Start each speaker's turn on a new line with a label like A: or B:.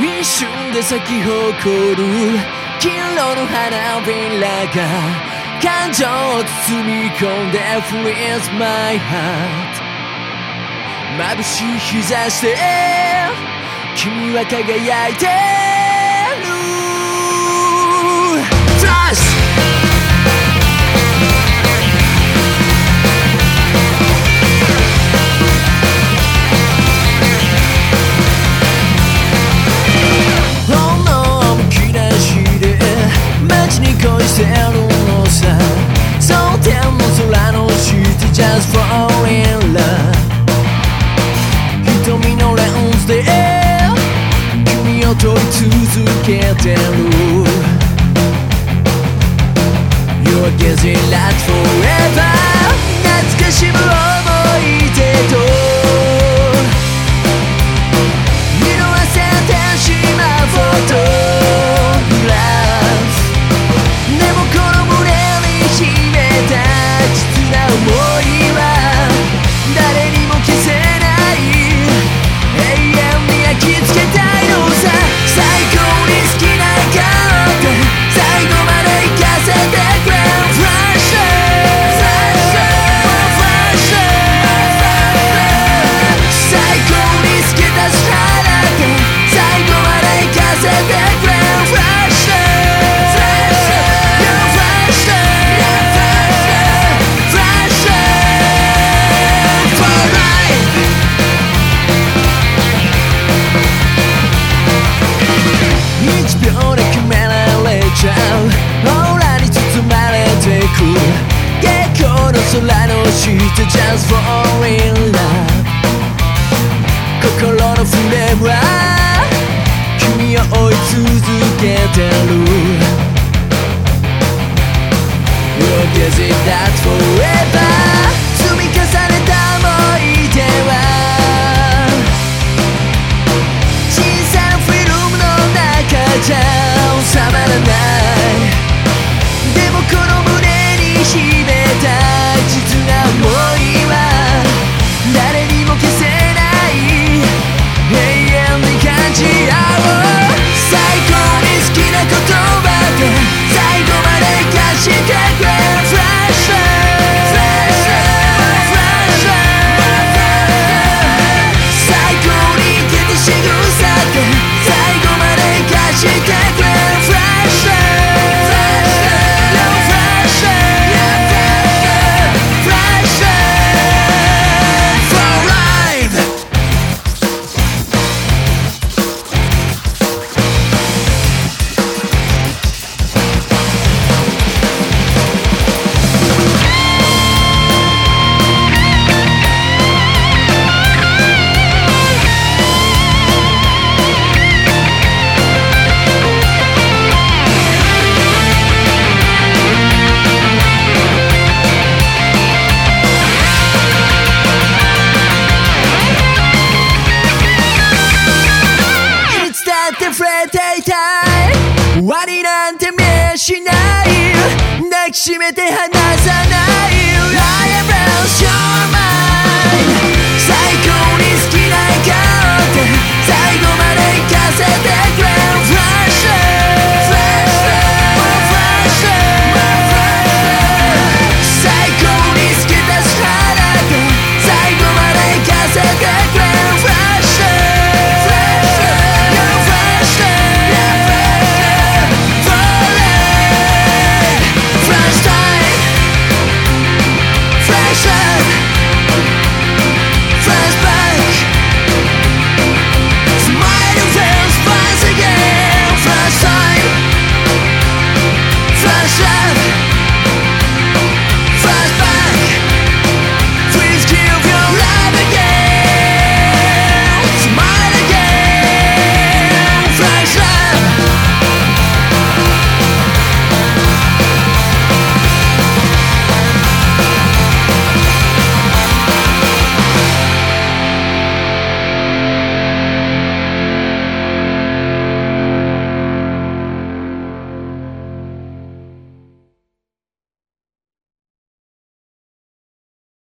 A: 一瞬で咲き誇る黄色の花びらが感情を包み込んで Freeze my heart 眩しい日差しで君は輝いてに恋してるすれば君を追い続けてる。Your that forever 積み重ねた思い出は小さなフィルムの中じゃていたい。終わりなんて見えしない。